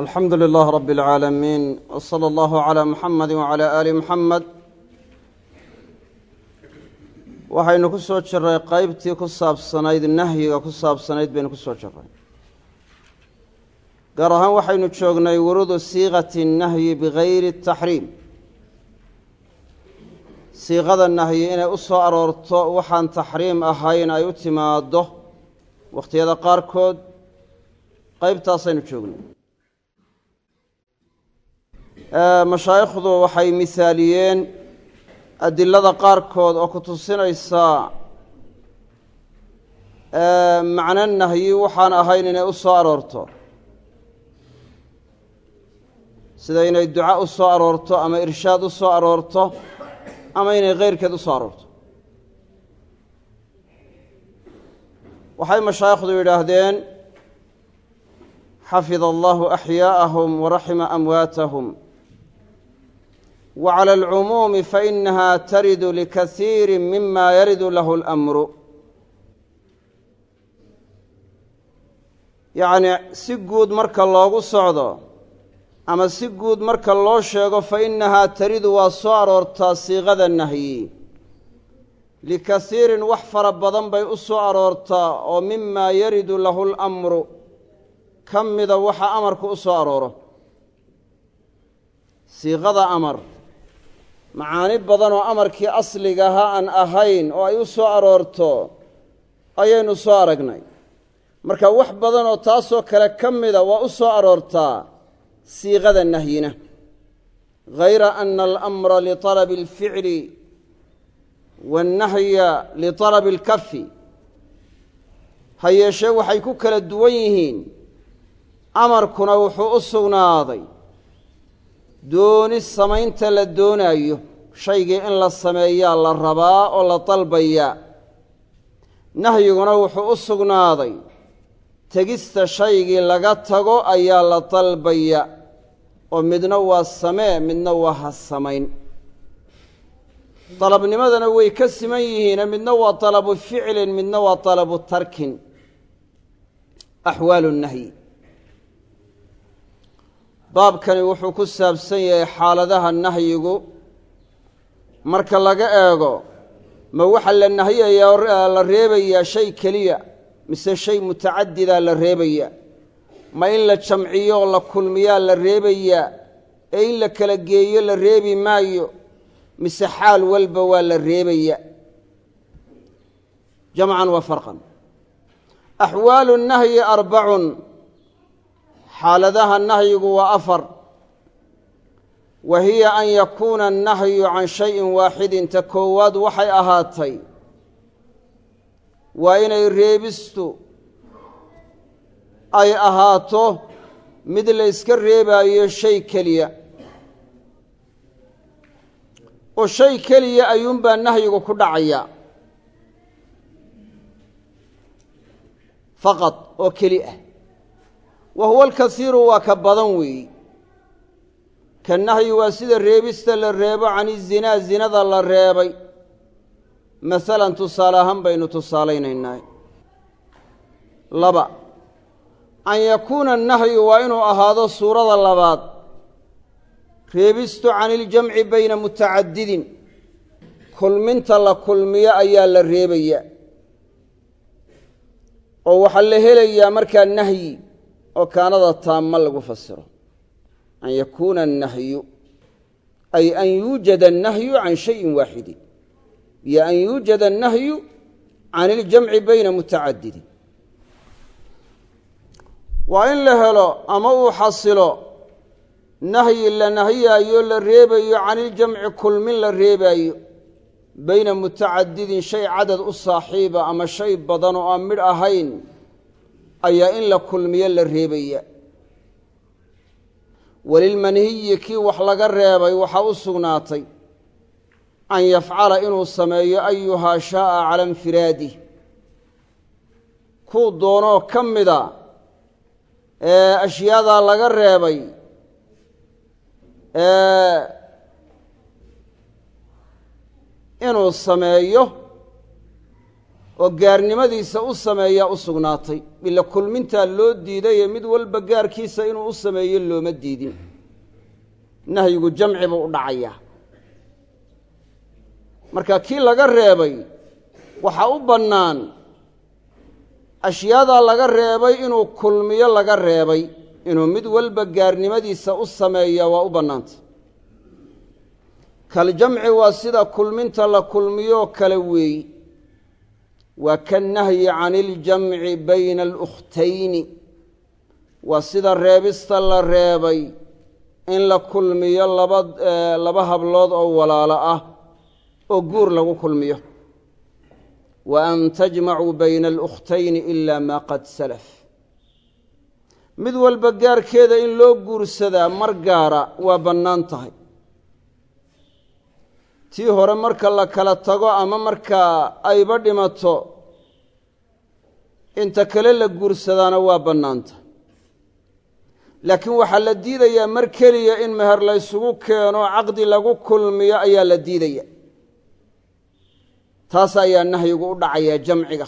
alxamdu lilaah rab اlcaalamiin wsala allahu calaa muxamadi wacalaa aali muxamed waxaynu ku soo jiray qeybtii ku saabsanayd nahyiga ku saabsanayd baynu ku soo jiray gaar ahaan waxaynu joognay wurudu siiqati nahyi bikayri taxriim siiqada nahyi inay u soo aroorto waxaan taxriim ahayn ay u timaaddo wakhtiyada qaarkood. Qaybtaasaynu joognay mashaayikhdu waxay misaaliyeen adilada qaarkood oo ku tusinaysaa macno nahyi waxaan ahayn inay u soo aroorto. Sida inay duca u soo aroorto ama irshaad u soo aroorto ama inay keyrkeed u soo aroorto. Waxay mashaayikhdu yidhaahdeen xafid allahu axyaa'ahum waraxima amwaatahum wa cala alcumuumi fainaha taridu likasiiri mima yaridu lahu اlamru yacni si guud marka loogu socdo ama si guud marka loo sheego fainahaa taridu waa soo aroortaa siiqada nahyi. likasiirin wax fara badan bay u soo aroortaa oo mimaa yaridu lahu اlamru ka mida waxa amarku u soo arooro. Siiqada amar macaani badan oo amarkii asligaha aan ahayn oo ay u soo aroorto ayaynu soo aragnay. Marka wax badan oo taasoo kale ka mida waa u soo aroortaa siiqada nahyina. Hayra anna alamra lialabi alficli waannahya litalabi alkafi ha yeeshee waxay ku kala duwan yihiin. Amarkuna wuxuu u sugnaaday dooni samaynta la doonaayo shaygii in la sameeyaa la rabaa oo la dalbayaa nahyiguna wuxuu u sugnaaday tegista shaygii laga tago ayaa la dalbaya oo midna waa samee midna waa ha samayn. Dalabnimadana way ka siman yihiine midna waa dalabu ficlin midna waa dalabu tarkin. Axwaalu nahyi baabkani wuxuu ku saabsan yahay xaaladaha nahyigu. Marka laga eego ma waxa la nahyayaa la reebayaa shay keliya mise shay mutacadidaa la reebaya? Ma in la jamciyo la kulmiyaa la reebayaa? Ee in la kala geeyo la reebi maayo? Mise xaal walba waa la reebaya? Jamcan wa farqan. Axwaalu nahyi arbacun xaaladaha nahyigu waa afar. Wa hiya an yakuuna annahyu can shayin waaxidin ta koowaad waxay ahaatay waa inay reebistu ay ahaato mid la yska reebaayo shay keliya. Oo shay keliya ayuunbaa nahyigu ku dhacaya. Faqad oo keli ah wa huwa alkasiiru waa ka badan weeyi. Ka nahyi waa sida reebista la reebo can izinaa zinada la reebay. Masalan tusaale ahaan baynu tusaalaynaynaa laba an yakuuna annahyu waa inuu ahaado suurada labaad. Reebistu can iljamci bayna mutacadidin. Kulminta la kulmiyo ayaa la reebaya. Oo waxaa la helayaa markaa nahyi oo kaanada taama lagu fasiro. An yakuuna annahyu ay an yuujada annahyu can shayin waaxidin iyo an yuujada annahyu can iljamci bayna mutacadidin. Waa in la helo ama uu xasilo nahyi la nahyaayo la reebayo can iljamci kulmin la reebaayo bayna mutacadidin shay cadad u saaxiiba ama shay badan oo aan midh ahayn ayaa in la kulmiyo la reebaya. Walilmanhiyi kii wax laga reebay waxaa u sugnaatay an yafcala inuu sameeyo ayuhaa shaaa cala infiraadih kuu doonoo ka mida ee ashyaadaa laga reebay inuu sameeyo oo gaarnimadiisa u sameeyaa u sugnaatay. Ila kulmintaa loo diidaye mid walba gaarkiisa inuu u sameeyo looma diidin. Nahyigu jamci buu u dhacayaa. Marka kii laga reebay waxaa u bannaan ashyaadaa laga reebay inuu kulmiyo laga reebay inuu mid walba gaarnimadiisa u sameeya waa u bannaantay kaljamci waa sida kulminta la kulmiyoo kale weeyi waa kannahyi can iljamci bayna alukhtayni waa sida reebista la reebay in la kulmiyo laba laba hablood oo walaalo ah oo guur lagu kulmiyo wa an tajmacuu bayna alukhtayni ila maa qad salaf mid walba gaarkeeda in loo guursadaa mar gaara waa bannaan tahay tii hore marka la kala tago ama markaa ayba dhimato inta kale la guursadaana waa bannaan tahay laakiin waxaa la diidayaa mar keliya in meher laysugu keeno caqdi lagu kulmiyo ayaa la diidaya. Taas ayaa nahyigu u dhacayaa jamciga.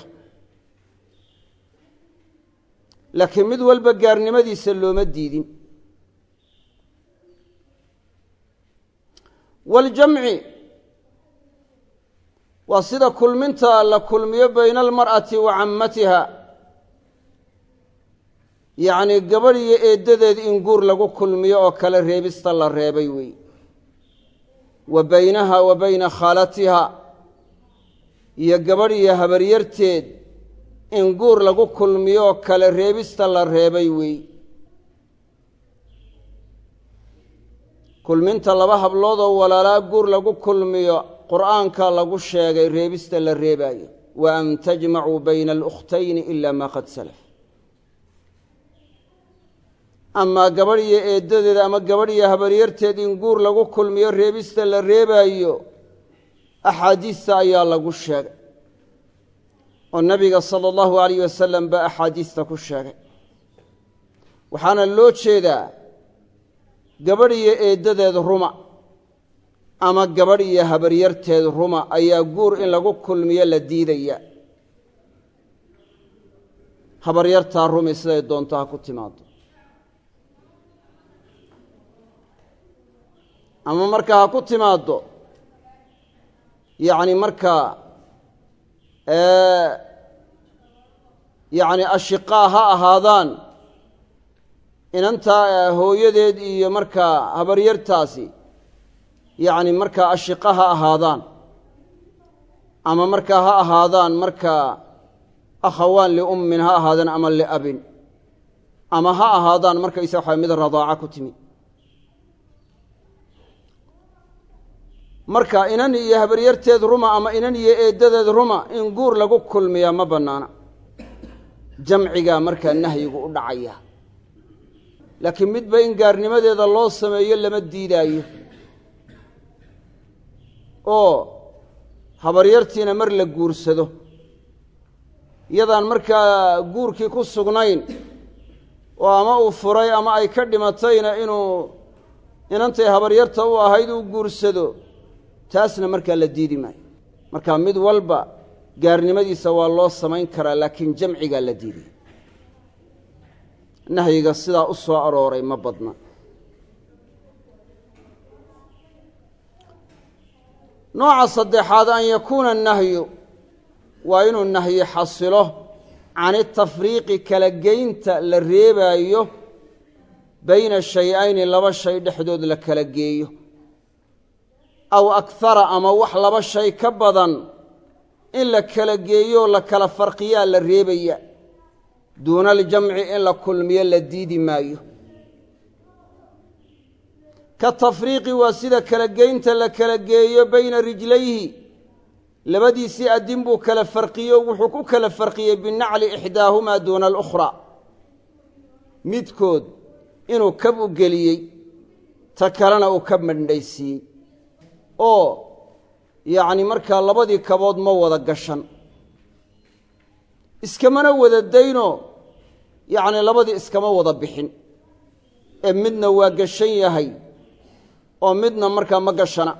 Laakiin mid walba gaarnimadiisa looma diidin. Waljamci waa sida kulminta la kulmiyo bayna almar'ati wa cammatiha. Yacnii gabadh iyo eeddadeed in guur lagu kulmiyo oo kale reebista la reebay wey wa baynaha wa bayna khaalatiha. Iyo gabadh iyo habaryarteed in guur lagu kulmiyo oo kale reebista la reebay wey kulminta laba hablood oo qur'aanka lagu sheegay reebista la reebaayo. Wa an tajmacuu bayna alukhtayni ila maa qad salaf. Amaa gabadh iyo eeddadeed ama gabadh iyo habaryarteed in guur lagu kulmiyo reebista la reebaayo axaadiista ayaa lagu sheegay. Oo nebiga sala allahu alayh wasalam baa axaadiista ku sheegay. Waxaana loo jeedaa gabadh iyo eeddadeed ruma ama gabadh iyo habaryarteed ruma ayaa guur in lagu kulmiyo la diidaya. Habaryartaa rumi siday doonto ha ku timaado ama markaa ha ku timaaddo yacni markaa yacni ashiqaa ha ahaadaan inantaa hooyadeed iyo markaa habaryartaasi yacni markaa ashiqa ha ahaadaan ama markaa ha ahaadaan markaa akhawaan liummin ha ahaadaan ama liabin ama ha ahaadaan markaysa waxa mid radaaca ku timi. Marka inan iyo habaryarteed ruma ama inan iyo eeddadeed ruma in guur lagu kulmiyaa ma bannaana. Jamcigaa markaa nahyigu u dhacaya. Laakiin midba in gaarnimadeeda loo sameeyo lama diidaayo oo habaryartiina mar la guursado. Iyadaan markaa guurkii ku sugnayn oo ama uu furay ama ay ka dhimatayna inuu inantay habaryarta u ahayd uu guursado taasna markaa la diidi maayo. Marka mid walba gaarnimadiisa waa loo samayn karaa laakiin jamcigaa la diiday nahyiga sidaa u soo arooray ma badna nooca saddexaad an yakuuna nahyu waa inuu nahyi xasilo can itafriiqi kala geynta la reebaayo bayna shay-ayni laba shay dhexdood la kala geeyo. Aw akhara ama wax laba shay ka badan in la kala geeyooo la kala farqiyaa la reebaya. Duuna aljamci in la kulmiyo la diidi maayo ka tafriiqi waa sida kala geynta la kala geeyo bayna rijlayhi. Labadiisii addin buu kala farqiyo wuxuu ku kala farqiyey binacli ixdaahumaa duuna alukhraa midkood inuu kab u geliyey ta kalena uu kab mandhaysiiyey. Oo yacni markaa labadii kabood ma wada gashan. Iskamana wada dayno yacni labadii iskama wada bixin. Ee midna waa gashan yahay oo midna markaa ma gashana.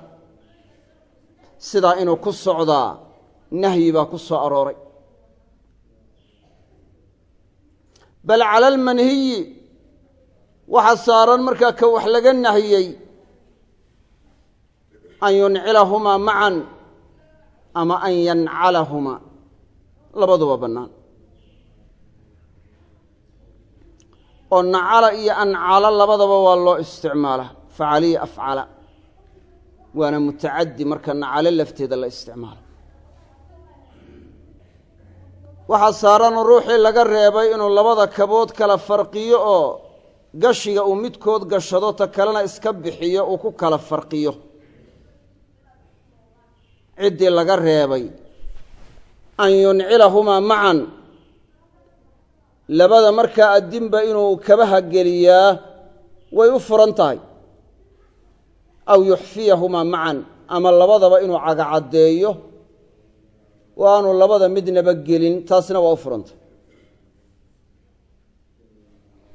Sidaa inuu ku socdaa nahyi baa ku soo arooray. Bal cala almanhiyi waxaa saaran markaa ka wax laga nahiyey an yuncilahumaa macan ama an yancalahumaa labaduba bannaan. Oo nacala iyo ancala labadaba waa loo isticmaalaa facaliya afcala. Waana mutacaddi marka nacalo lafteeda la isticmaalo. Waxaa saaran ruuxii laga reebay inuu labada kabood kala farqiyo oo gashiga uu midkood gashado ta kalena iska bixiyo uu ku kala farqiyo. Ciddii laga reebay. An yuncilahumaa macan. Labada markaa addinba inuu kabaha geliyaa way u furan tahay aw yuxfiyahumaa macan ama labadaba inuu cagacaddeeyo oo aanu labada midnaba gelin taasina waa u furantay.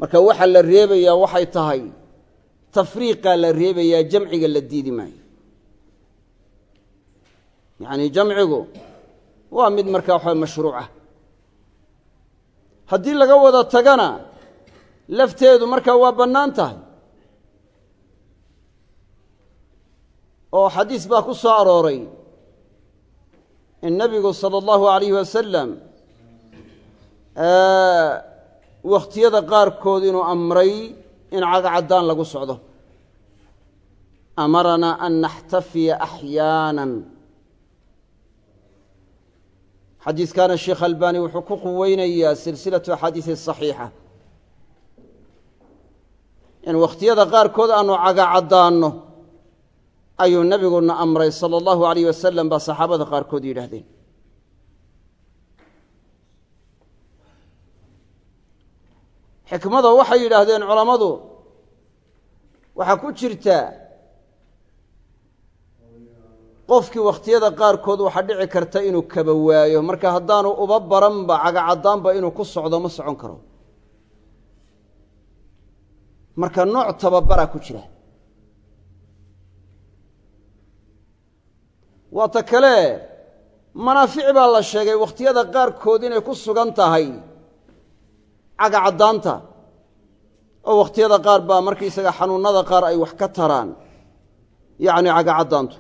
Marka waxaa la reebayaa waxay tahay tafriiqaa la reebayaa jamciga la diidi maayo. Yacni jamcigu waa mid markaa waxa mashruuc haddii laga wada tagana lafteedu markaa waa bannaan tahay oo xadiis baa ku soo arooray in nebigu sala allahu alayhi wasalam wakhtiyada qaarkood inuu amray in cagcaddaan lagu socdo. Amaranaa an naxtafiya axyaanan. Xadiiskaana sheekh albani wuxuu ku quweynayaa silsilatu axaadiisi saxiixa. In wakhtiyada qaarkood aanu cagacaddaanno ayuu nebiguna amray sala allahu alayh wasalam baa saxaabada qaarkood yidhaahdeen. Xikmada waxay yidhaahdeen culammadu waxaa ku jirta qofkii wakhtiyada qaarkood waxaa dhici karta inuu kaba waayo. Marka haddaanu uba baranba cagacaddaanba inuu ku socdo ma socon karo. Marka nooc tababaraa ku jira waata kale manaafic baa la sheegay wakhtiyada qaarkood inay ku sugan tahay cagacaddaanta oo wakhtiyada qaar baa markaysaga xanuunnada qaar ay wax ka taraan yacni cagacaddaantu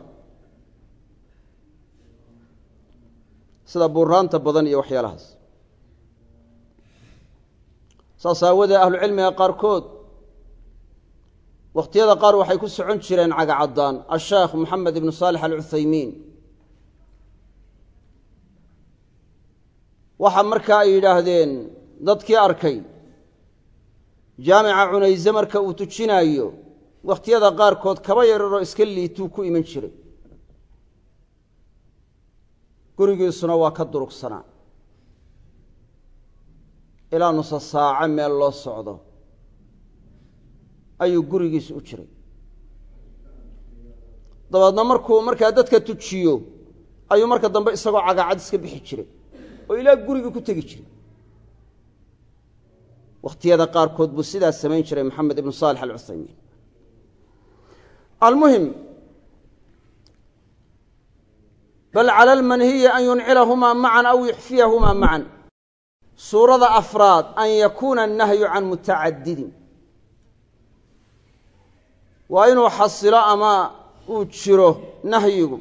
sida buuraanta badan iyo waxyaalahaas. Saas aawadee ahlucilmiga qaarkood wakhtiyada qaar waxay ku socon jireen cagacaddaan asheekh moxamed ibnu saalix alcuthaymiin waxa markaa ay yidhaahdeen dadkii arkay jaamica cunayse marka uu tujinaayo wakhtiyada qaarkood kaba yararoo iska liituu ku iman jiray. Gurigiisuna waa ka durugsanaa. Ilaa nusa saaco meel loo socdo ayuu gurigiisa u jiray. Dabeedna markuu markaa dadka tujiyo ayuu marka dambe isagoo cagacad iska bixi jiray oo ilaa gurigii ku tegi jiray. Wakhtiyada qaarkood buu sidaas samayn jiray maxamed ibnu saalix alcuthaymiin. Almuhim bal cala almanhiyi an yuncilahumaa macan aw yuxfiyahumaa macan suurada afraad an yakuuna annahyu can mutacadidin waa inuu xasilo ama uu jiro nahyigu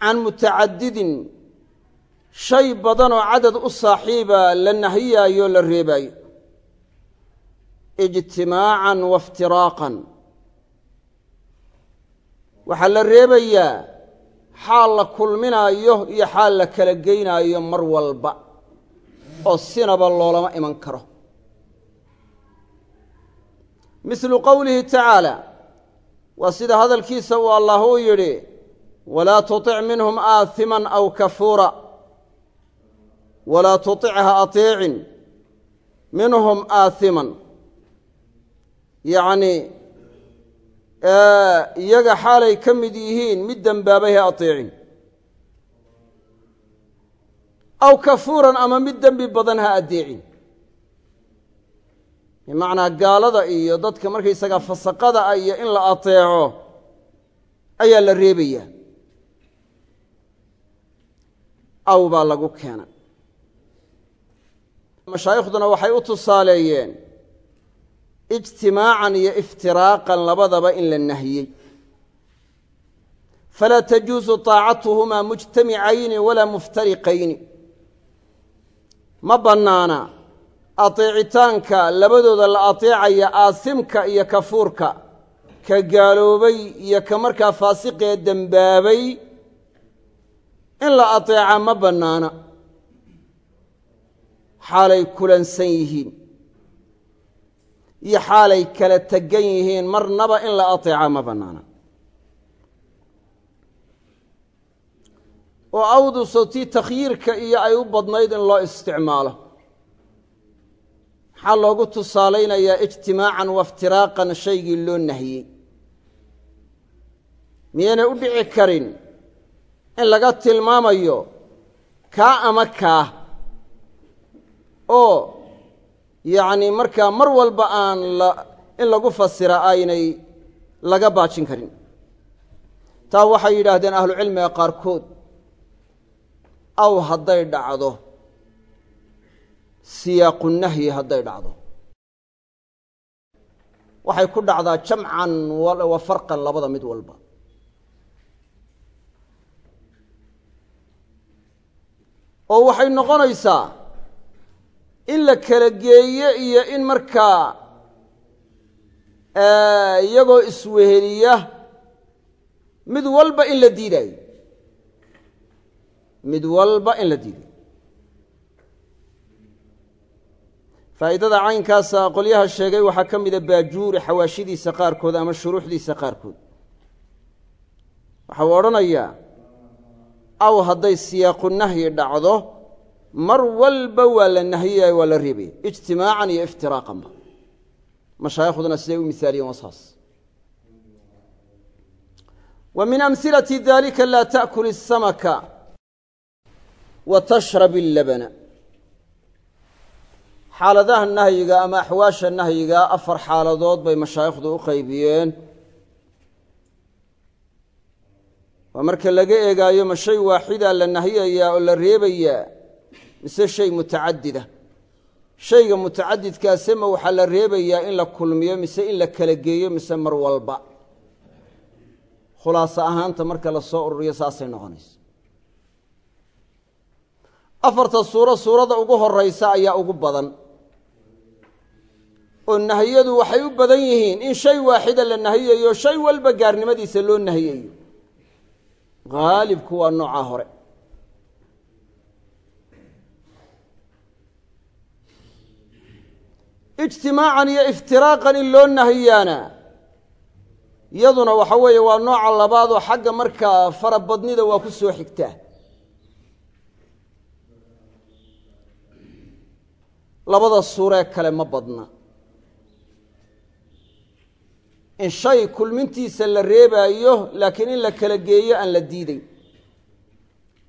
can mutacadidin. Shay badan oo cadad u saaxiiba la nahiyaayo la reebaayo. Ijtimaacan wa iftiraaqan waxaa la reebayaa xaal la kulminaayo iyo xaal la kala geynaayo mar walba oo sinaba loolama iman karo. Mislu qowlihi tacaala waa sida hadalkiisa uu allaah uu yidhi walaa tuic minhum aaiman aw kafuura. Walaa tuic ha ateecin minhum aaiman yacni iyaga xaalay ka mid yihiin mid dembaabay ha ateecin aw kafuuran ama mid dembi badan ha adeecin bimacnaa gaalada iyo dadka markaysagaa fasaqada ah iyo in la ateeco ayaa la reebaya. Aw baa lagu keena. Mashaayikhduna waxay u tusaaleeyeen ijtimaacan iyo iftiraaqan labadaba in la nahiyey. Falaa tajuusu taacatuhumaa mujtamicayni walaa muftariqayni ma bannaana ateecitaanka labadooda la ateecaya aasimka iyo kafuurka ka gaaloobay iyo ka markaa faasiqee dembaabay in la ateeca ma bannaana. Xaalay kulansan yihiin. Iyo xaalay kala tegan yihiin marnaba in la ateeca ma bannaana. Oo awdu sawtii takhyiirka iyo ay u badnayd in loo isticmaalo maxaa loogu tusaalaynayaa ijtimaacan waiftiraaqan shaygii loo nahiyey. Miyaynay u dhici karin in laga tilmaamayo kaa ama kaa oo yacni markaa mar walba aan in lagu fasira aynay laga baajin karin. Taa waxay yidhaahdeen ahlucilmiga qaarkood aw hadday dhacdo siyaaqu nahyi hadday dhacdo. Waxay ku dhacdaa jamcan wa farqan labada mid walba. Oo waxay noqonaysaa in la kala geeyo iyo in markaa iyagoo isweheliya mid walba in la diidaayo. Mid walba in la diidayo faa'iidada caynkaasa qolyaha sheegay waxaa ka mida baajuuri xawaashidiisa qaarkood ama shuruuxdiisa qaarkood waxa uu odhanayaa aw hadday siyaaqu nahyi dhacdo mar walba waa la nahyiyayo waa la reebaya ijtimaacan iyo iftiraaqanba mashaayikhduna siday u misaaliyeen waa saas wa min amhilati dalika laa taأkul الsamaka wa tashrab اllabana xaaladaha nahyiga ama axwaasha nahyiga afar xaaladood bay mashaayikhdu u qaybiyeen. Waa marka laga eegaayo ma shay waaxida la nahyayaa oo la reebayaa mise shay mutacadida? Shayga mutacadidkaase ma waxaa la reebayaa in la kulmiyo mise in la kala geeyo mise mar walba? Khulaaso ahaanta marka la soo ururiyo saasay noqonaysa. Afarta suuro suurada ugu horeysa ayaa ugu badan oo nahiyadu waxay u badan yihiin in shay waaxida la nahiyayo shay walba gaarnimadiisa loo nahiyayo. Haalibku waa noocaa hore. Ijtimaacan iyo iftiraaqan in loo nahiyaana iyaduna waxa weeye waa nooca labaad oo xagga markaa farabadnida waa ku soo xigtaa labada suuree kale ma badna in shay kulmintiisa la reebaayo laakiin in la kala geeyo aan la diideyn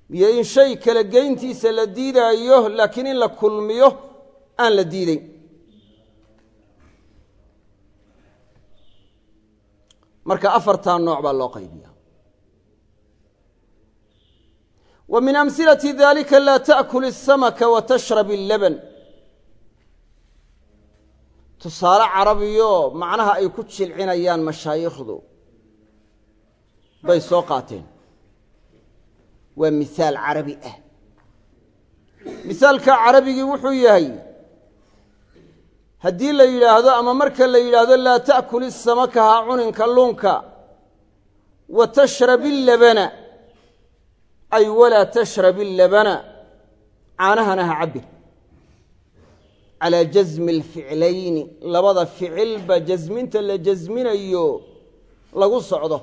iyo in shay kala geyntiisa la diidaayo laakiin in la kulmiyo aan la diideyn marka afartaa nooc baa loo qaybiya wa min amhilati dalika laa taأkul الsamaka wa tashrab اllaban tusaale carabiyo macnaha ay ku jilcinayaan mashaayikhdu bay soo qaateen. Waa mihaal carabi ah. Misaalka carabigii wuxuu yahay haddii la yidhaahdo ama marka la yidhaahdo laa ta'kul isamaka ha cunin kalluunka wa tashrab illabana ay walaa tashrab illabana caanahana ha cabbin calaa jasmi alficlayni. Labada ficilba jasminta la jasminayo lagu socdo.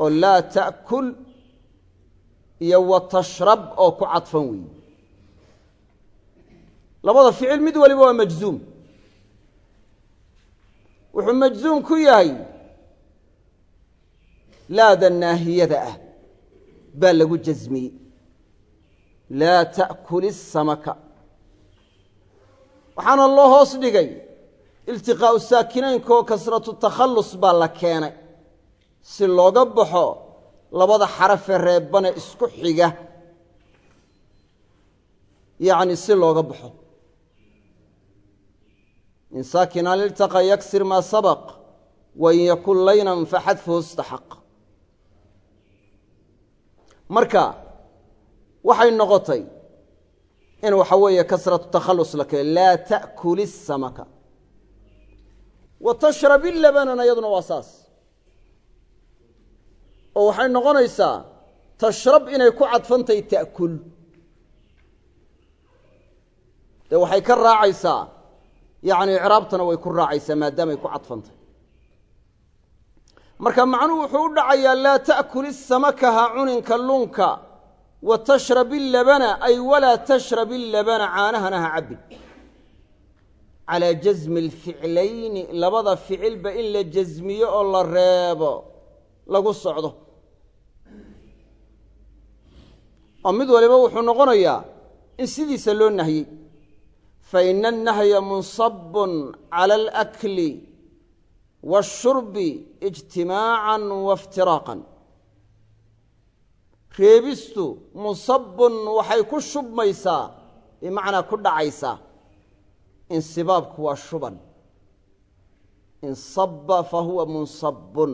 Oo laa ta'kul iyo wa tashrab oo ku cadfan weeye labada ficil mid waliba waa majzuum. Wuxuu majzuum ku yahay laada naahiyada ah baa lagu jasmiyey laa ta'kul isamaka waxaana loo hoos dhigay iltiqaa'u saakinaynka oo kasratu takhallus baa la keenay. Si looga baxo labada xarafee reebane isku xiga. Yacni si looga baxo. In saakinaan iltaqa yaksir maa sabaq wain yakun laynan faxadfuhu istaxaq. Marka waxay noqotay in waxa weeye kasratu takhallus la kee laa ta'kul isamaka wa tashrab ilabanana iyaduna waa saas. Oo waxay noqonaysaa tashrab inay ku cadfantahay ta'kul. Dee waxay ka raacaysaa yacni icraabtana way ku raacaysaa maadaamay ku cadfantahay marka macnuhu wuxuu u dhacayaa laa ta'kul isamaka ha cunin kalluunka wa tashrab ilabana ay walaa tashrab ilabana caanahana ha cabbin. Calaa jasmi alficlayni labada ficilba in la jasmiyo oo la reebo lagu socdo. Oo mid waliba wuxuu noqonayaa in sidiisa loo nahyey faina annahya munsabun cala alakli waashurbi ijtimaacan waiftiraaqan reebistu munsabun waxay ku shubmaysaa bimacnaa ku dhacaysaa. Insibaabku waa shuban. Insaba fa huwa munsabun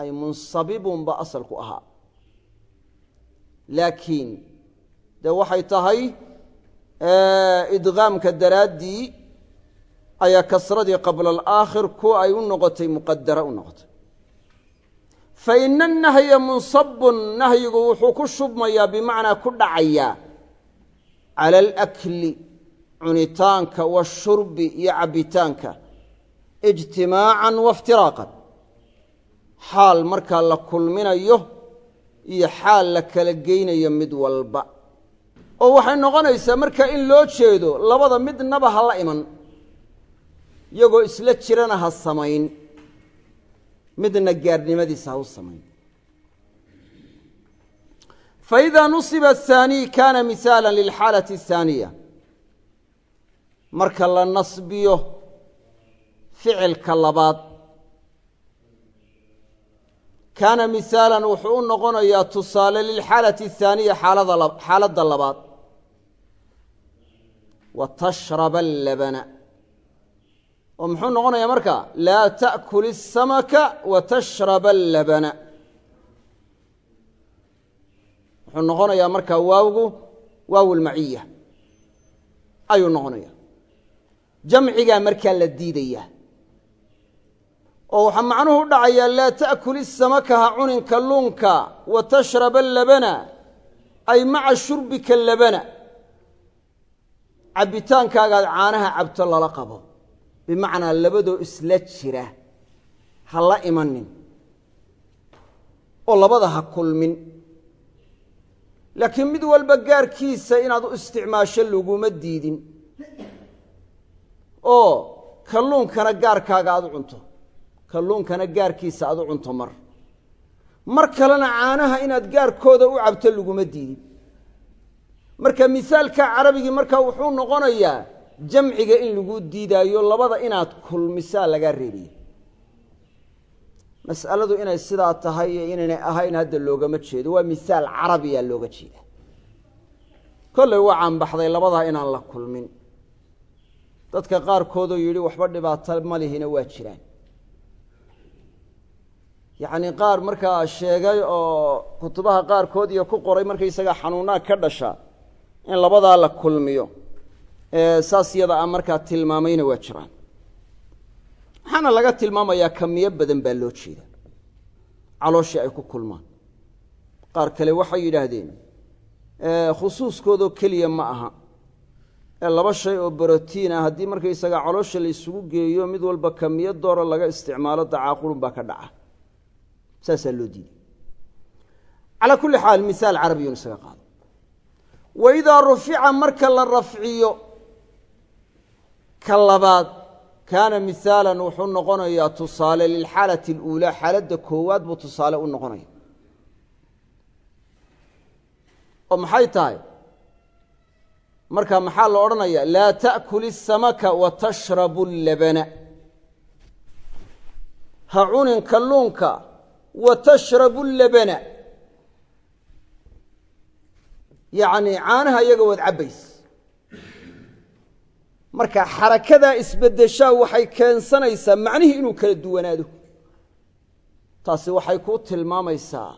ay munsabibun ba asalku ahaa. Laakiin dee waxay tahay idgaamka daraaddii ayaa kasradii qabla alaakhir ku ay u noqotay muqadara u noqotay fa ina annahya munsabun nahyigu wuxuu ku shubmayaa bimacnaa ku dhacayaa. Cala alakli cunitaanka washurbi iyo cabbitaanka ijtimaacan waiftiraaqan xaal markaa la kulminayo iyo xaal la kala geynayo mid walba. Oo waxay noqonaysaa markaa in loo jeedo labada midnaba ha la iman iyagoo isla jirana ha samayn midna gaarnimadiisa ha u samayn. Faidaa nusiba ahaaniy kaana misaala lilxaalati ahaaniya marka la nasbiyo ficilka labaad kaana misaalan wuxuu u noqonayaa tusaale lilxaalati ahaaniya xaaladda labaad. Wa tashraba oo muxuu noqonayaa marka laa taأkul الsamaka wa tashraba اlabana wuxuu noqonayaa markaa waawgu waaw lmaciya ayuu noqonaya jamcigaa markaa la diidaya oo waxaa macnuhu u dhacayaa laa ta'kul isamaka ha cunin kalluunka wa tashraba labana ay maca shurbika labana cabbitaankaagaad caanaha cabto lala qabo bimacnaa labadoo isla jira ha la imanin. Oo labada ha kulmin. Laakiin mid walba gaarkiisa inaad u isticmaasho laguma diidin. Oo kalluunkana gaarkaaga aad u cunto. Kalluunkana gaarkiisa aad u cunto mar. Mar kalena caanaha inaad gaarkooda u cabto laguma diidin. Marka misaalka carabigii markaa wuxuu noqonayaa jamciga in lagu diidaayo labada inaad kulmisaa lagaa reebaya mas'aladu inay sidaa tahay iyo inaynay ahayn hadda loogama jeedo. Waa misaal carabiyaa looga jeeda. Kollay waa caanbaxday labadaa inaan la kulmin. Dadka qaarkoodoo yidhi waxba dhibaato ma lihina waa jiraan. Yacnii qaar markaa sheegay oo kutubaha qaarkood iyo ku qoray markaysagaa xanuunaa ka dhasha in labadaa la kulmiyo saas yada a markaa tilmaamayna waa jiraan. Waxaana laga tilmaamayaa kamiyo badan baa loo jeeda calooshii ay ku kulmaan. Qaar kale waxay yidhaahdeen khusuuskoodoo keliya ma aha. Ee laba shay oo brotiin ah haddii markaysaga caloosha la isugu geeyo mid walba kamiyo doora laga isticmaalo dacaaqurun baa ka dhaca. Saasaa loo diiday. Calaa kulli xaal misaal carabiyun isaga qaado wa idaa rufica marka la rafciyo ka labaad kaana misaalan wuxuu noqonayaa tusaale lilxaalati اluulaa xaaladda koowaad buu tusaale u noqonaya oo maxay tahay marka maxaa la odhanaya laa taأkul الsamaka wa tashrabu اlabana ha cunin kalluunka wa tashrabu اlabana yacni caanaha iyaga waad cabbays marka xarakadaa isbeddeshaa waxay keensanaysaa macnihii inuu kala duwanaado. Taasi waxay kuu tilmaamaysaa.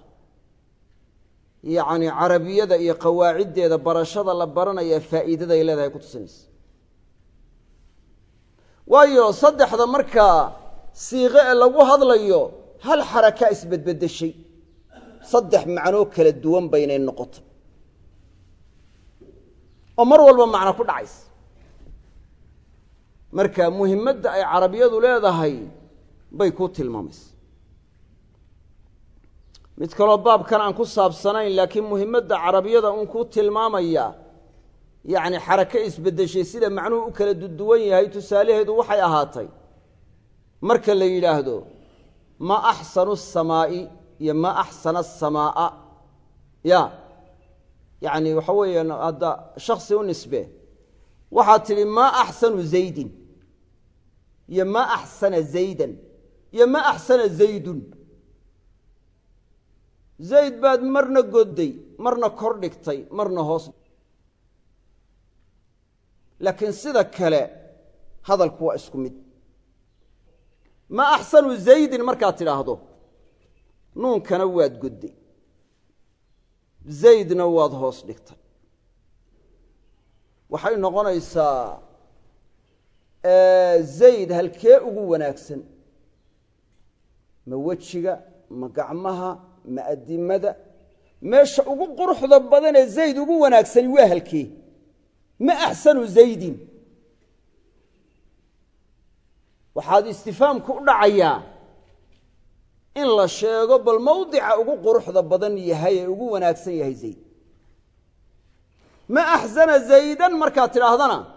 Yacni carabiyada iyo qawaaciddeeda barashada la baranaya faa'iidaday leedahay ku tusinaysa waayo saddexda markaa siiqe ee lagu hadlayo hal xaraka isbedbeddeshay saddex macnoo kala duwan baynay noqoto oo mar walba macno ku dhacaysa marka muhimadda ay carabiyadu leedahay bay ku tilmaamaysa. Mid kaloo baabkan aan ku saabsanayn laakiin muhimadda carabiyada uun ku tilmaamaya yacni xarake isbeddeshay sida macnuhu u kala duduwan yahay tusaalaheedu waxay ahaatay marka la yidhaahdo ma axsanu asamaa'i iyo ma axsana asamaa'a ya yacni waxa weeyaan hadda shaksi u nisbe. Waxaad tidhi maa axsanu zaydin iyo ma axsana zaydan iyo ma axsana zaydun. Zayd baad marna godday marna kor dhigtay marna hoos. Laakiin sida kale hadalku waa isku mid. Ma axsanu zaydin markaad tidhaahdo nuunkana waad godday. Zaydna waad hoos dhigtay. Waxay noqonaysaa zayd halkee ugu wanaagsan? Ma wejiga ma gacmaha ma adimada meesha ugu quruxda badanee zayd ugu wanaagsani waa halkee? Ma axsanu zaydin? Waxaad istifaamku u dhacayaa in la sheego bal mawdica ugu quruxda badan yahay ee ugu wanaagsan yahay zayd. Ma axsana zaydan markaad tidhaahdana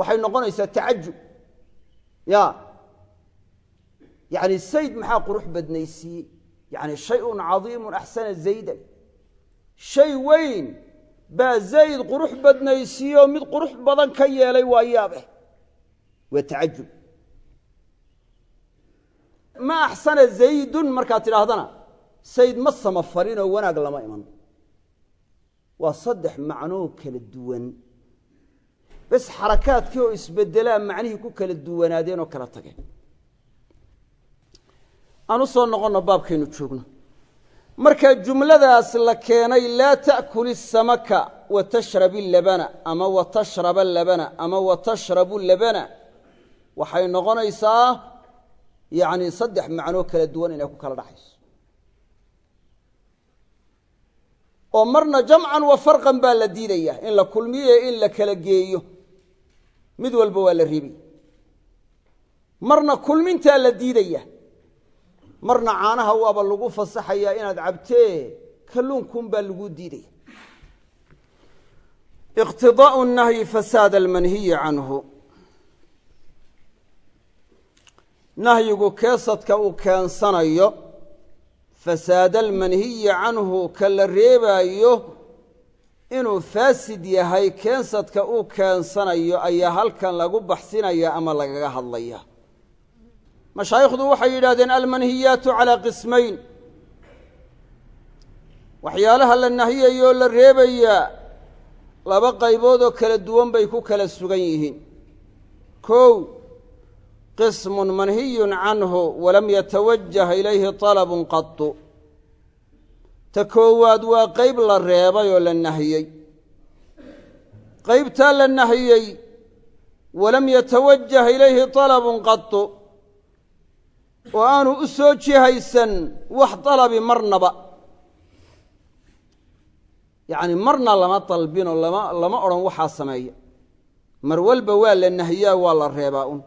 waxay noqonaysaa tacajub. Ya. Yani sayd maxaa qurux badnaysiiyey yani shayun cadiimun axsana zaydan. Shay weyn baa zayd qurux badnaysiiyeoo mid qurux badan ka yeelay waa yaabeh waa tacajub. Ma axsana zaydun markaad tidhaahdana sayd ma samafarinoo wanaag lama iman. Waa saddex macnoo kala duwan bes xarakaadkii oo isbedelaa macnihii ku kala duwanaadeen oo kala tageen. Aan u soo noqonno baabkaynu joogno. Marka jumladaas la keenay laa ta'kuli samaka wa tashrabi labana ama wa tashraba labana ama wa tashrabu labana waxay noqonaysaa yacni saddex macnoo kala duwan inay ku kala dhaxayso oo marna jamcan wa farqan baa la diidaya in la kulmiye in la kala geeyo mid walba waa la ribay marna kulmintaa la diidaya. Marna caanaha waaba lagu fasaxayaa inaad cabtee kalluunkuun baa lagu diidaya. Iqtidaau nahyi fasaada almanhiyi canhu. Nahyigu keesadka uu keensanayo fasaada almanhiyi canhu ka la reebaayo inuu faasid yahay keensadka uu keensanayo ayaa halkan lagu baxsinaya ama lagaga hadlaya. Mashaayikhdu waxay yidhahdeen almanhiyaatu calaa qismayn. Waxyaalaha la nahiyayoo la reebayaa laba qaybood oo kala duwan bay ku kala sugan yihiin. Kow qismun manhiyun canhu walam yatawajah ilayhi talabun qatu ta koowaad waa qayb la reebay oo la nahiyey qaybtaa la nahiyey walam yatawajah ilayhi talabun qatu oo aanu u soo jihaysan wax dalabi marnaba. Yacni marna lama dalbinoo lama lama odhan waxaa sameeya. Mar walba waa la nahiyaa waa la reebaa un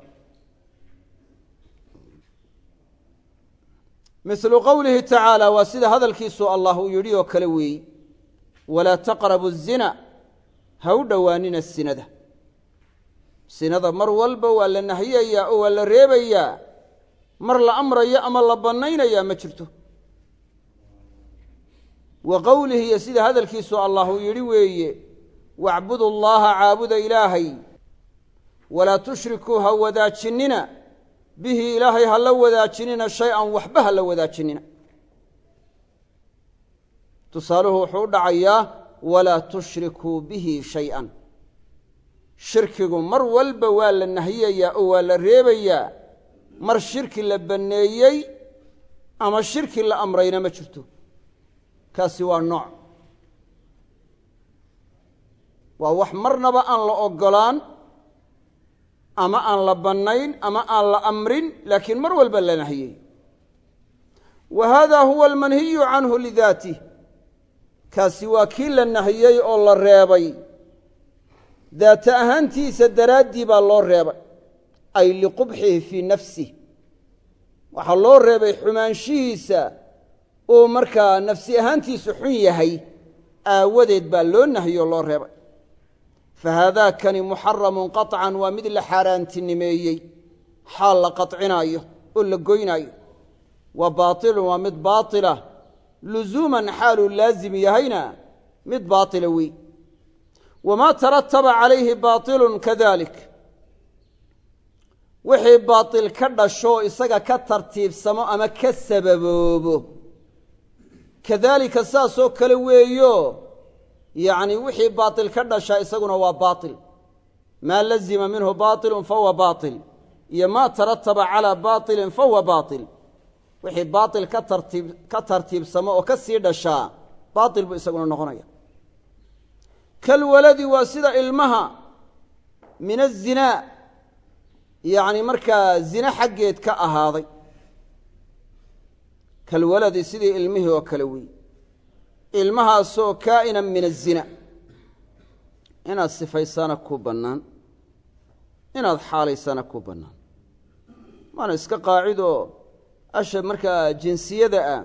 milu qowlihi tacaala waa sida hadalkiisu allah uu yidhi oo kale weeyi. Walaa taqrabu الzina ha u dhowaanina sinada. Sinada mar walba waa la nahiyayaa oo waa la reebayaa. Mar la amrayo ama la bannaynayaa ma jirto. Wa qowlihi iyo sida hadalkiisu allah uu yidhi weeye wacbudu llaha caabuda ilaahay. Walaa tushrikuu ha wadaajinina bihi ilaahay ha la wadaajinina shay-an waxba ha la wadaajinina. Tusaaluhu wuxuu u dhacayaa walaa tushrikuu bihi shay-an. Shirkigu mar walba waa la nahiyayaa oo waa la reebayaa. Mar shirki la banneeyey ama shirki la amrayna ma jirto. Kaasi waa nooc. Waa wax marnaba aan la oggolaan ama aan la bannayn ama aan la amrin laakiin mar walba la nahiyey wa hada huwa almanhiyu canhu lidaatih kaasi waa kii la nahiyey oo la reebay. Daata ahaantiisa daraaddii baa loo reebay. Ay liqubxihi fii nafsih waxaa loo reebay xumaanshihiisa uu markaa nafsi ahaantiisu xun yahay. Aawadeed baa loo nahiyoo loo reebay fa haadaakani muxaramun qaطcan waa mid la xaaraantinimeeyey xaal la qaطcinaayo oo la goynaayo wa baatilun waa mid baatila luzuuman xaaluu laazim yahayna mid baatila wey wamaa tarataba calayhi baatilun kadalik wixii baatil ka dhasho isaga ka tartiibsamo ama ka sababoobo kadaalika saasoo kale weeyo yacni wixii baatil ka dhashaa isaguna waa baatil. Maa lazima minhu baatilun fahuwa baatil. Iyo maa tarataba calaa baatilin fahuwa baatil. Wixii baatil ka tartiib ka tartiibsamo oo ka sii dhashaa baatil buu isaguna noqonaya. Kalwaladi waa sida ilmaha min azinaa yacni markaa zine xaggeed ka ahaaday. Kalwaladi sidii ilmihii oo kale wey ilmahaasoo kaa'inan min azina inaad sifaysana ku bannaan. Inaad xaalaysana ku bannaan. Maana iska qaacidoo asha markaa jinsiyada ah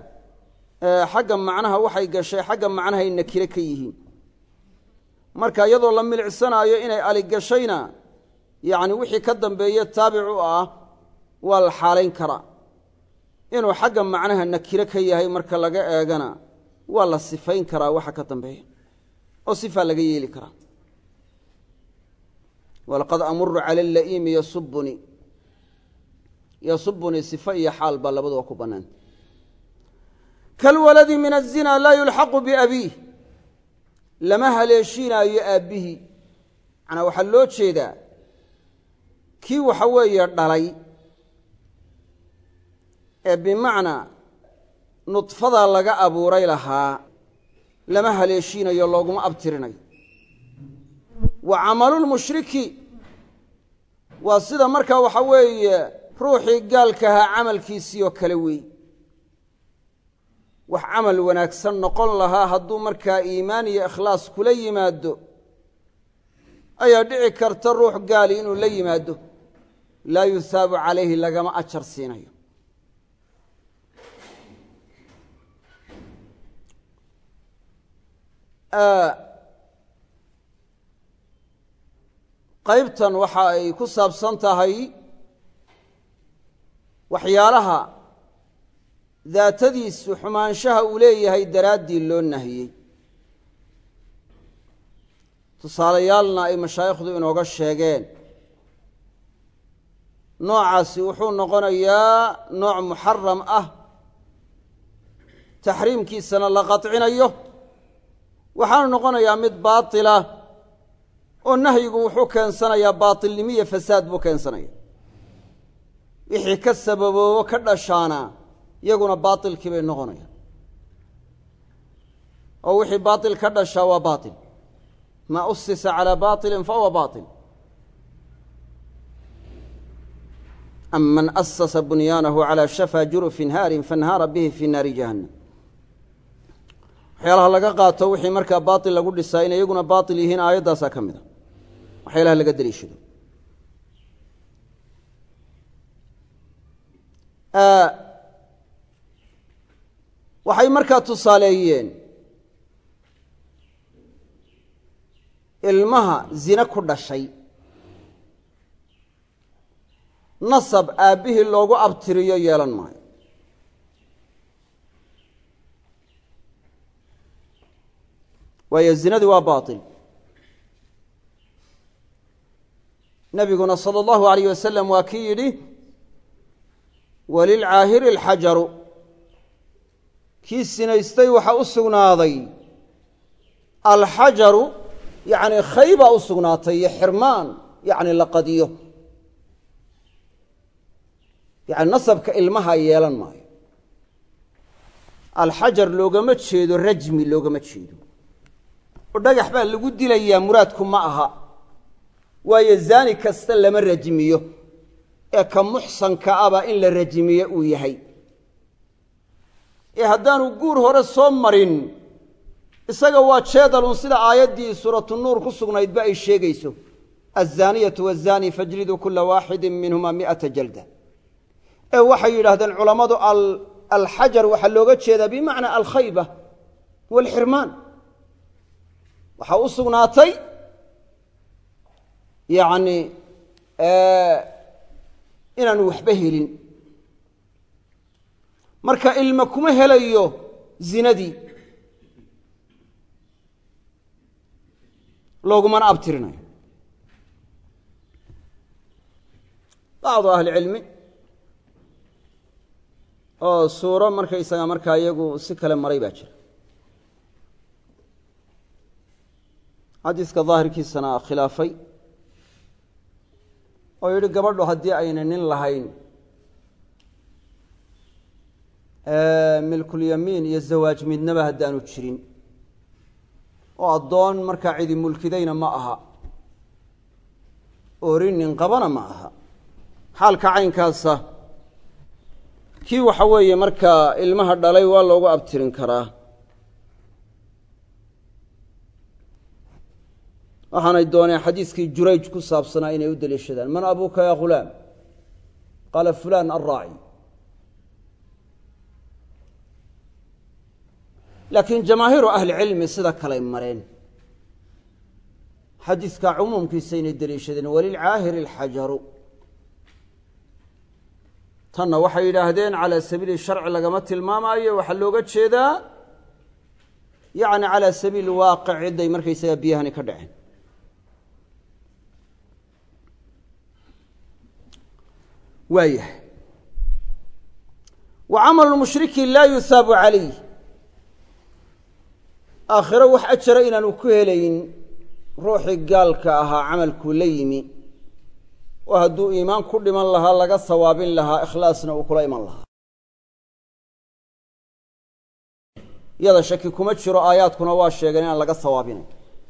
ee xagga macnaha waxay gashay xagga macnahay nakire ka yihiin. Marka iyadoo la milicsanaayo inay aligashayna yacni wixii ka dambeeye taabic u ah waa la xaalayn karaa. Inuu xagga macnaha nakire ka yahay marka laga eegana waa la sifayn karaa waxa ka dambeeya oo sifaa laga yeeli karaa. Walaqad amuru cala ala'iimi yasubunii yasubunii sifa iyo xaal baa labaduba ku bannaanta kalwaladi min azina laa yulxaqu biabiih lama haleeshiinaayo aabbihii macnaa waxaa loo jeedaa kii waxa weeye dhalay ee bimacnaa nudfadaa laga abuuray lahaa lama haleeshiinayo looguma abtirinayo. Wa camalulmushriki waa sida markaa waxa weeye ruuxii gaalkahaa camalkiisii oo kale weey. Wax camal wanaagsan noqon lahaa hadduu markaa iimaan iyo ikhlaas kula yimaado ayaa dhici karta ruux gaali inuu la yimaado. Laa yuhaabu calayhi lagama ajar siinayo qaybtan waxa ay ku saabsan tahay waxyaalaha daatadiisu xumaanshaha uu leeyahay daraaddii loo nahiyey. Tusaalayaalna ay mashaayikhdu inooga sheegeen. Noocaasi wuxuu noqonayaa nooc muxaram ah. Taxriimkiisana la qadcinayo waxaanu noqonayaa mid baatila oo nahyigu wuxuu keensanayaa baatilnimo iyo fasaad buu keensanaya wixii ka sababoobo ka dhashaana iyaguna baatilkii bay noqonayaan. Oo wixii baatil ka dhashaa waa baatil. Maa usisa calaa baatilin fahuwa baatil. Man asasa bunyaanahu calaa shafaa jurufin haarin fanhaara bihi fii naari jahannam waxyaalaha laga qaato wixii markaa baatil lagu dhisaa inay iyaguna baatil yihiin aayaddaasaa ka mid a waxyaalaha laga daliishado. Waxay markaa tusaaleeyeen ilmaha zine ku dhashay. Nasab aabbihii loogu abtiriyo yeelan maayo waayo zinadii waa baatil. Nebiguna sala allahu alayh wasalam waa kii yidhi walilcaahiri alxajaru. Kii sinaystay waxaa u sugnaaday. Alxajaru yacni khaybaa u sugnaatay iyo xirmaan yacni la qadiyo. Yacni nasabka ilmaha yeelan maayo. Alxajar loogama jeedo rajmi loogama jeedo oo dhagax baa lagu dilayaa muraadku ma aha. Waayo zaani kasta lama rajmiyo ee ka muxsanka aba in la rajmiye uu yahay. Ee haddaanu guur hore soo marin isaga waa jeedalun sida aayaddii suuratu nuur ku sugnaydba ay sheegayso. Alzaaniyatu waazani fajliduu kula waaxidin minhuma mi'ata jalda. Ee waxay yidhaahdeen culammadu alxajar waxaa looga jeedaa bimacnaa alkhayba waalxirmaan waxaa u sugnaatay yacni inaanu waxba helin. Marka ilma kuma helayo zinadii loogumana abtirinayo. Bacdu ahli cilmi oo suuro markaysaga markaa iyagu si kale maray baa jira xadiiska daahirkiisana khilaafay oo yidhi gabadhu haddii ayna nin lahayn milkulyamiin iyo zawaaj midnaba haddaanu jirin oo addoon markaa cidi mulkidayna ma aha orin nin qabana ma aha. Xaalka caynkaasa kii waxa weeye markaa ilmaha dhalay waa loogu abtirin karaa waxaanay dooneen xadiiskii jurayj ku saabsanaa inay u daliishadaan. Man abuuka ya khulaam qaala fulan alraaci laakiin jamaahiiru ahli cilmi sida kaley mareen. Xadiiska cumuumkiisa inay deliishadeen walilcaahiri alxajaru. Tanna waxay yidhaahdeen calaa sabiili sharci lagama tilmaamaayo waxaa looga jeedaa yacni calaa sabiili waaqic cidday markaysaga biyahani ka dhaceen waayahay. Wa camalu mushriki laa yuhaabu calayh aakhiro wax ajara inaanu ku helayn ruuxii gaalka ahaa camalkuu la yimi oo hadduu iimaan ku dhiman lahaa laga sawaabin lahaa ikhlaasna uu kula iman lahaa. Iyada shaki kuma jiro aayaadkuna waa sheegeen inaan laga sawaabinayn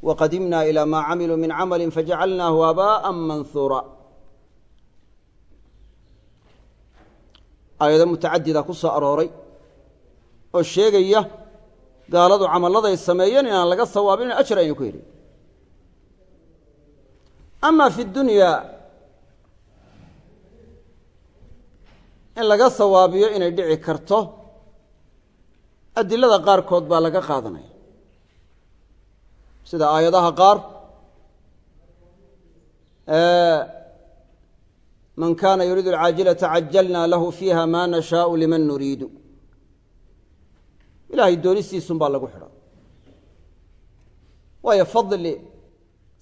waqadimna ilaa maa camiluu min camali fajacalnaahu habaءa manhuura aayado mutacadida ku soo arooray oo sheegaya gaaladu camalladay sameeyeen inaan laga sawaabin ajar aynu ku helin ama fi dunya in laga sawaabiyo inay dhici karto adilada qaarkood baa laga qaadanaya. Sida aayadaha qaar man kana yuriidu alcaajilata cajalna lahu fiiha ma nashaau liman nuriidu ilahay doonistiisun baa lagu xidha waayo fadli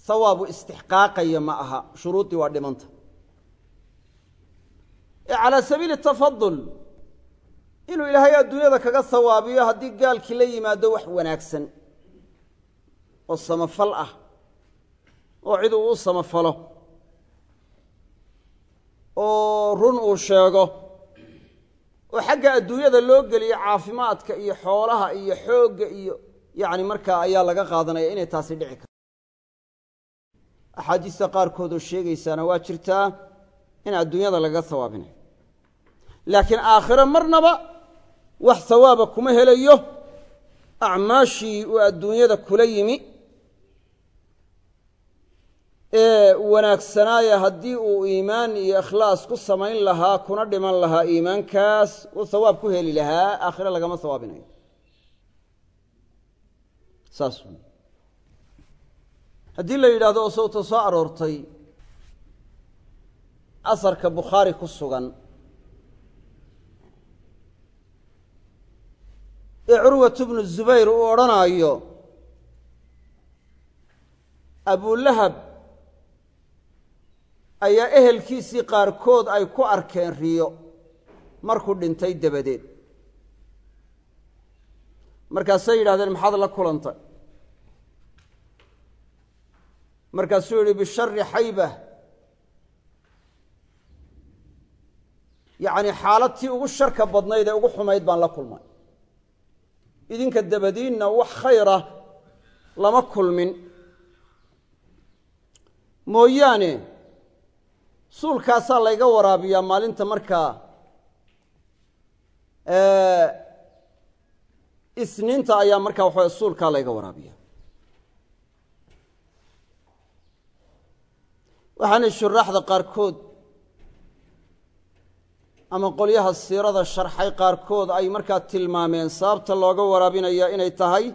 sawaabu istixqaaqaya ma aha shuruuddii waa dhimanta ee calaa sabiili tafadul inuu ilaahay adduunyada kaga sawaabiyo haddii gaalkii la yimaado wax wanaagsan oo samafal ah oo cid uu u samafalo oo run uu sheego oo xagga adduunyada loo geliyo caafimaadka iyo xoolaha iyo xoogga iyo yacni markaa ayaa laga qaadanaya inay taasi dhici karto. Axaadiista qaarkood oo sheegaysaana waa jirtaa in adduunyada lagaga sawaabinayo laakiin aakhiro marnaba wax sawaaba kuma helayo acmaashii uu adduunyada kula yimi ee wanaagsanaaya haddii uu iimaan iyo ikhlaas ku samayn lahaa kuna dhiman lahaa iimaankaas uu sawaab ku heli lahaa aakhiro lagama sawaabinayo. Saas haddii la yidhahdo oo sawta soo aroortay asarka bukhaari ku sugan ee curwat bnu zubayr uu odhanaayo abulahab ayaa ehelkiisii qaarkood ay ku arkeen riyo. Markuu dhintay dabadeed. Markaasay yidhahdeen maxaad la kulantay? Markaasuu yihi bishari xayba yacni xaaladtii ugu sharka badnayd ee ugu xumayd baan la kulmay. Idinka dabadiinna wax khayra lama kulmin. Mooyaane suulkaasaa layga waraabiyaa maalinta markaa isniinta ayaa markaa waxaw suulkaa layga waraabiya waxaana shuraaxda qaarkood ama qolyaha siirada sharxay qaarkood ay markaa tilmaameen sababta looga waraabinaya inay tahay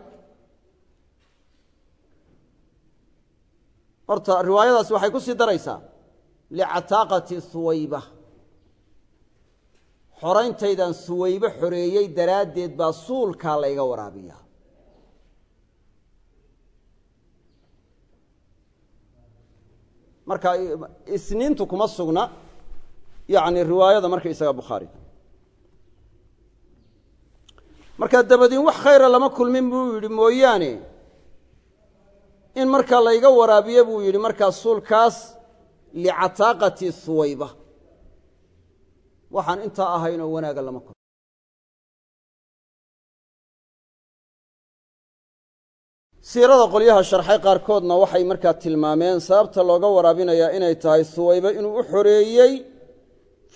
horta riwaayadaas waxay ku sii daraysaa licataaqati huwayba xorayntaydan suwaybe xoreeyey daraaddeed baa suulkaa layga waraabiyaa marka isniintu kuma sugna yani riwaayada markaysaga bukhaariga markaa dabadiin wax khayra lama kulmin buu yidhi mooyaane in markaa layga waraabiye buu yidhi markaa suulkaas licataaqati huwayba waxaan intaa ahaynoo wanaaga lama kulmin siirada qolyaha sharxay qaarkoodna waxay markaa tilmaameen sababta looga waraabinayaa inay tahay huwaybe inuu u xoreeyey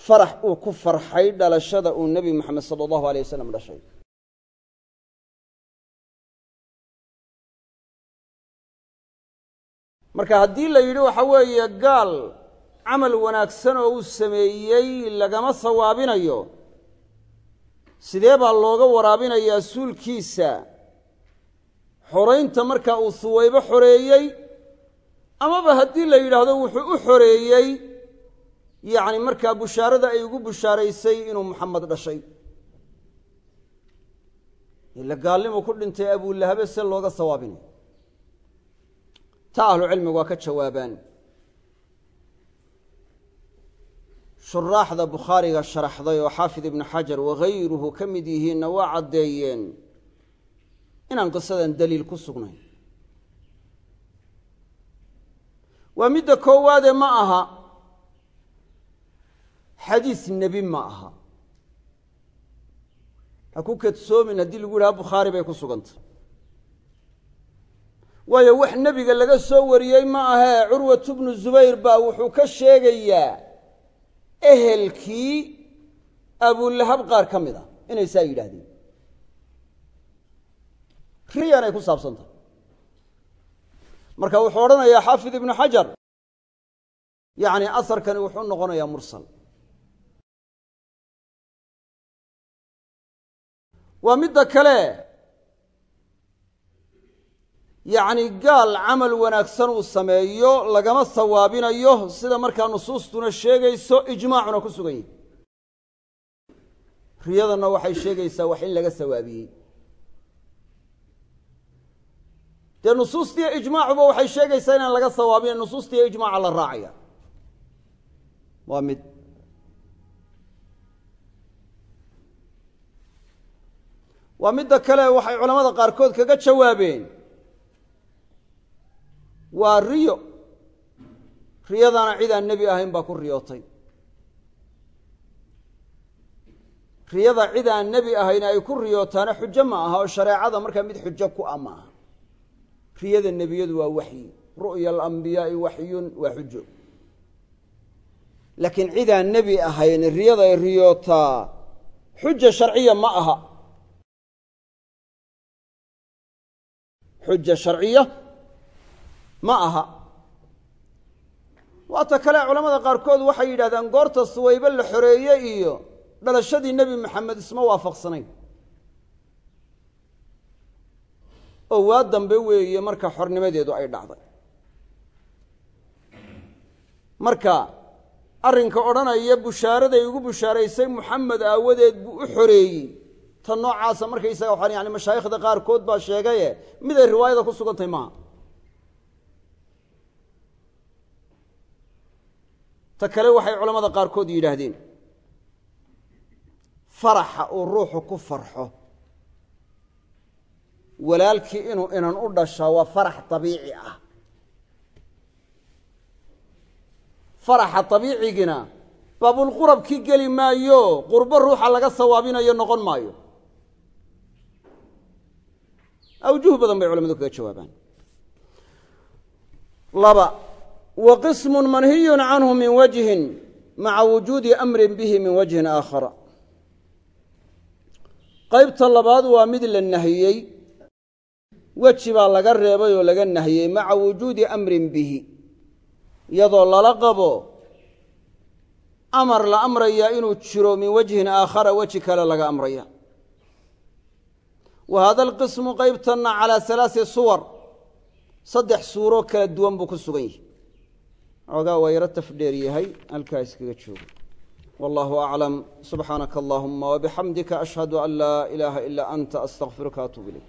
farax uu ku farxay dhalashada uu nebi moxamed sala allahu alay wasalam dhashay marka haddii la yidhi waxa weeye gaal camal wanaagsan oo uu sameeyey lagama sawaabinayo sidee baa looga waraabinayaa suulkiisa? Xoraynta markaa uu huwaybo xoreeyey amaba haddii la yidhaahdo wuxuu u xoreeyey yacni markaa bushaarada ay ugu bushaaraysay inuu muxamed dhashay. Ila gaalnimu ku dhintay abulahabe se looga sawaabinay ta ahlu cilmigu waa ka jawaabaan. Shuraaxda bukhaariga sharaxday oo xaafid ibnu xajar wagayruhu ka mid yihiinna waa caddeeyeen. Inaan qisadan daliil ku sugnayn. Waa midda koowaade ma aha. Xadiis nebi ma aha. Ha ku kadsoomin haddii lagu yidhaha bukhaari bay ku sugantay waayo wax nebiga laga soo wariyey ma ahee curwatu bnu zubayr baa wuxuu ka sheegayaa ehelkii abulahab qaar ka mid a inay saa yidhaahdeen. Riyanay ku saabsantahay marka wuxuu odhanayaa xaafid ibnu xajar yacni asarkani wuxuu noqonayaa mursal. Waa midda kale yacni gaal camal wanaagsan uu sameeyo lagama sawaabinayo sida markaa nusuustuna sheegayso ijmaacuna ku sugan yahi riyadanna waxay sheegaysaa wax in laga sawaabiyey. Dee nusuustiiyo ijmaacuba waxay sheegaysaa inaan laga sawaabina nusuustiiyo ijmaaca la raacaya. Waa mid. Waa midda kale waxay culamada qaarkood kaga jawaabeen waa riyo. Riyadana cid aan nebi ahayn baa ku riyootay. Riyada cid aan nebi ahayn ay ku riyootaana xujo ma aha oo shareecada markaa mid xujo ku a ma aha. Riyada nebiyadu waa waxyi. Ru'ya alambiyaai waxyun waa xujo laakiin cid aan nebi ahayn riyada ay riyootaa xuja sharciya ma aha. Xuja sharciya ma aha. Waata kale culamada qaarkood waxay yidhahdaan goorta suwaybe la xoreeye iyo dhalashadii nebi maxamed isma waafaqsanayn. Oo waa dambe weeye marka xornimadeedu ay dhacday. Marka arrinka odhanaya bushaaraday ugu bushaaraysay muxamed aawadeed buu u xoreeyey. Ta noocaasa markaysaga waxaan yani mashaayikhda qaarkood baa sheegaye mid ay riwaayada ku sugantahay maaha ta kale waxay culamada qaarkood yidhaahdeen faraxa uu ruuxu ku farxo. Walaalkii inuu inan u dhashaa waa farax dabiici ah. Faraxa abiicigina baabulqurabkii geli maayo qurbo ruuxa laga sawaabinayo noqon maayo. Awjuh badan bay culamadu kaga jawaabaan wa qismu manhiyun canhu min wajhin maca wujuudi amrin bihi min wajhin aakhara qaybta labaad waa mid la nahiyey weji baa laga reebay oo laga nahiyey maca wujuudi amrin bihi. Iyadoo lala qabo amar la amraya inuu jiro min wajhin aakhara weji kale laga amraya. Wa hada alqismu calaa halaasi suwar. Saddex suuroo kala duwan buu ku sugan xoogaa waa yaro tafdheer yahay halkaa iskaga joogo. Wallahu aclam subxaanaka allahuma wabixamdika ashhadu an laa ilaaha ilaa anta astaqfiruka atuub ilayk